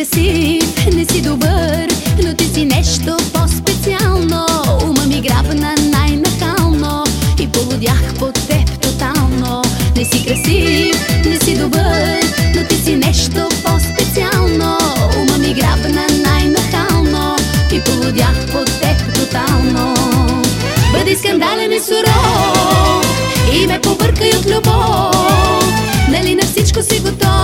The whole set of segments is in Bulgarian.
Красив, не си добър, но ти си нещо по-специално. Ума ми грабна най-нахално и полудях по теб тотално. Не си красив, не си добър, но ти си нещо по-специално. Ума ми грабна най-нахално и полудях по теб тотално. Бъди скандален и суров и ме побъркай от любов. Нали на всичко си готов?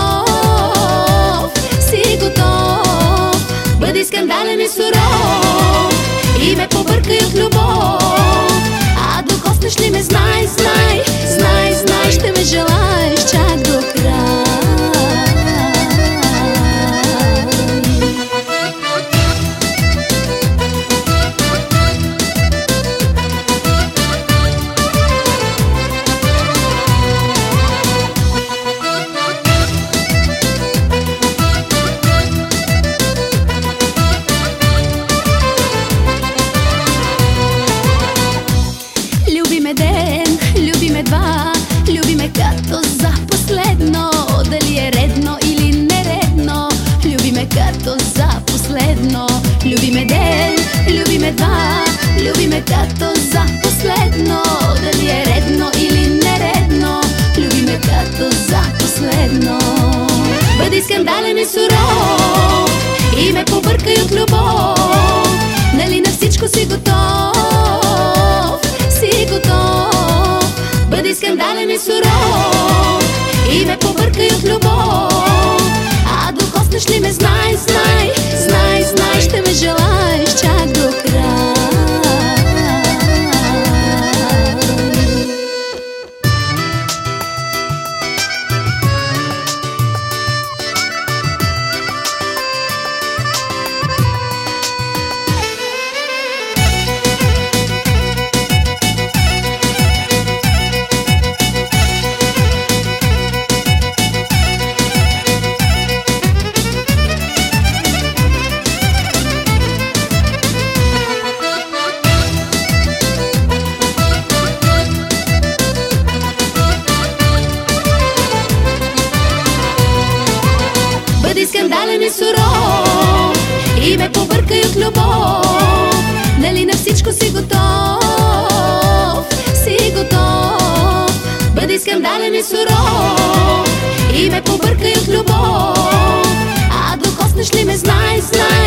Ме ден, люби ме два, люби ме като за последно. Дали е редно или нередно, люби ме като за последно. Люби ме ден, люби ме два, люби ме като за последно. Дали е редно или нередно, люби ме като за последно. Бъди скандален и суров и ме побъркай от любов. Нали на всичко си готов? Скандален и ме побъркай от любов. А докоснеш ли ме, знай Знай, стане суров и ме побъркай от любов. Нали на всичко си готов, си готов. Бъди скандален и суров и ме побъркай от любов. А докоснеш ли ме, знай, знай,